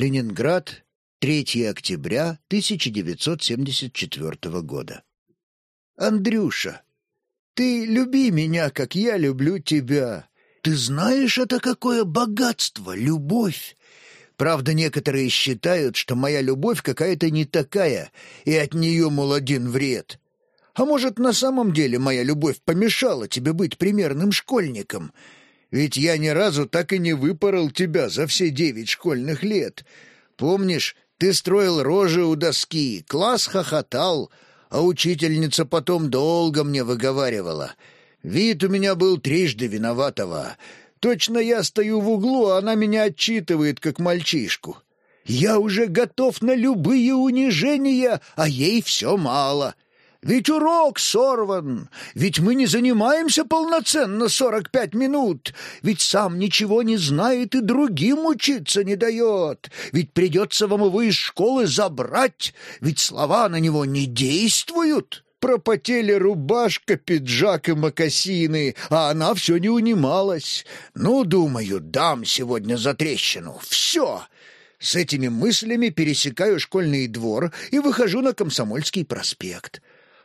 Ленинград, 3 октября 1974 года. Андрюша, ты люби меня, как я люблю тебя. Ты знаешь, это какое богатство, любовь. Правда, некоторые считают, что моя любовь какая-то не такая, и от нее, мол, один вред. А может, на самом деле моя любовь помешала тебе быть примерным школьником? Ведь я ни разу так и не выпорол тебя за все девять школьных лет. Помнишь, ты строил рожи у доски, класс хохотал, а учительница потом долго мне выговаривала. Вид у меня был трижды виноватого. Точно я стою в углу, а она меня отчитывает, как мальчишку. Я уже готов на любые унижения, а ей все мало. Ведь урок сорван, ведь мы не занимаемся полноценно сорок пять минут, ведь сам ничего не знает и другим учиться не дает, ведь придется вам его из школы забрать, ведь слова на него не действуют». Пропотели рубашка, пиджак и мокасины, а она все не унималась. Ну, думаю, дам сегодня за трещину. Все. С этими мыслями пересекаю школьный двор и выхожу на Комсомольский проспект.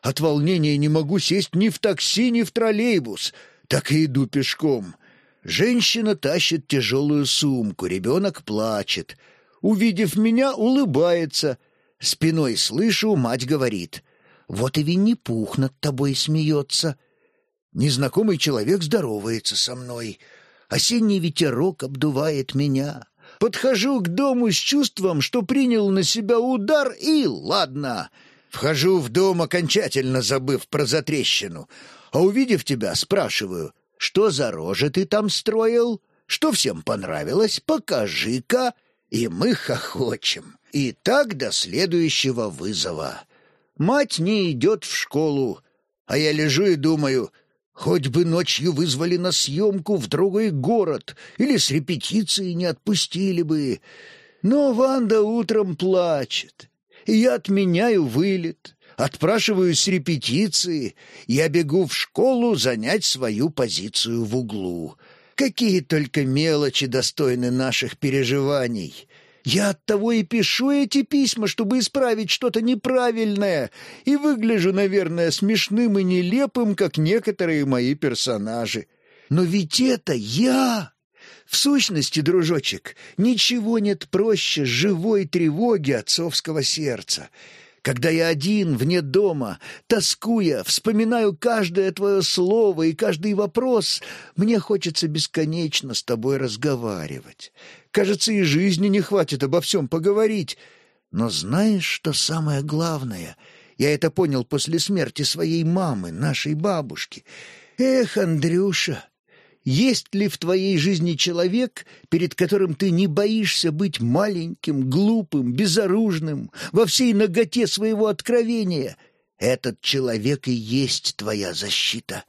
От волнения не могу сесть ни в такси, ни в троллейбус. Так и иду пешком. Женщина тащит тяжелую сумку, ребенок плачет. Увидев меня, улыбается. Спиной слышу, мать говорит. «Вот и Винни-Пух над тобой смеется». Незнакомый человек здоровается со мной. Осенний ветерок обдувает меня. Подхожу к дому с чувством, что принял на себя удар, и ладно — Вхожу в дом, окончательно забыв про затрещину. А увидев тебя, спрашиваю, что за рожи ты там строил? Что всем понравилось? Покажи-ка. И мы хохочем. И так до следующего вызова. Мать не идет в школу, а я лежу и думаю, хоть бы ночью вызвали на съемку в другой город или с репетиции не отпустили бы. Но Ванда утром плачет и я отменяю вылет, отпрашиваюсь репетиции, я бегу в школу занять свою позицию в углу. Какие только мелочи достойны наших переживаний. Я оттого и пишу эти письма, чтобы исправить что-то неправильное, и выгляжу, наверное, смешным и нелепым, как некоторые мои персонажи. Но ведь это я! В сущности, дружочек, ничего нет проще живой тревоги отцовского сердца. Когда я один, вне дома, тоскуя, вспоминаю каждое твое слово и каждый вопрос, мне хочется бесконечно с тобой разговаривать. Кажется, и жизни не хватит обо всем поговорить. Но знаешь, что самое главное? Я это понял после смерти своей мамы, нашей бабушки. Эх, Андрюша, есть ли в твоей жизни человек, перед которым ты не боишься быть маленьким, глупым, безоружным, во всей ноготе своего откровения? Этот человек и есть твоя защита.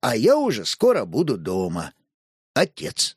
А я уже скоро буду дома. Отец.